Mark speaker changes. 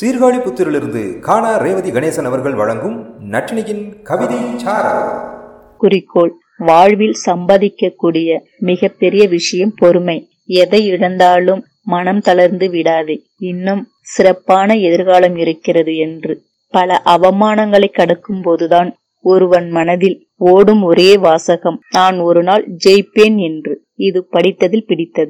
Speaker 1: சீர்காழி புத்திரிலிருந்து காணா ரேவதி கணேசன் அவர்கள் வழங்கும் நட்டினியின் கவிதை
Speaker 2: குறிக்கோள் வாழ்வில் சம்பாதிக்கக்கூடிய மிகப்பெரிய விஷயம் பொறுமை. எதை இழந்தாலும் மனம் தளர்ந்து விடாதே. இன்னும் சிறப்பான எதிர்காலம் இருக்கிறது என்று. பல அவமானங்களை கடக்கும் போதுதான் ஒருவன் மனதில் ஓடும் ஒரே வாசகம் நான் ஒரு நாள் ஜெயிப்பேன் என்று. இது படித்ததில் பிடித்தது.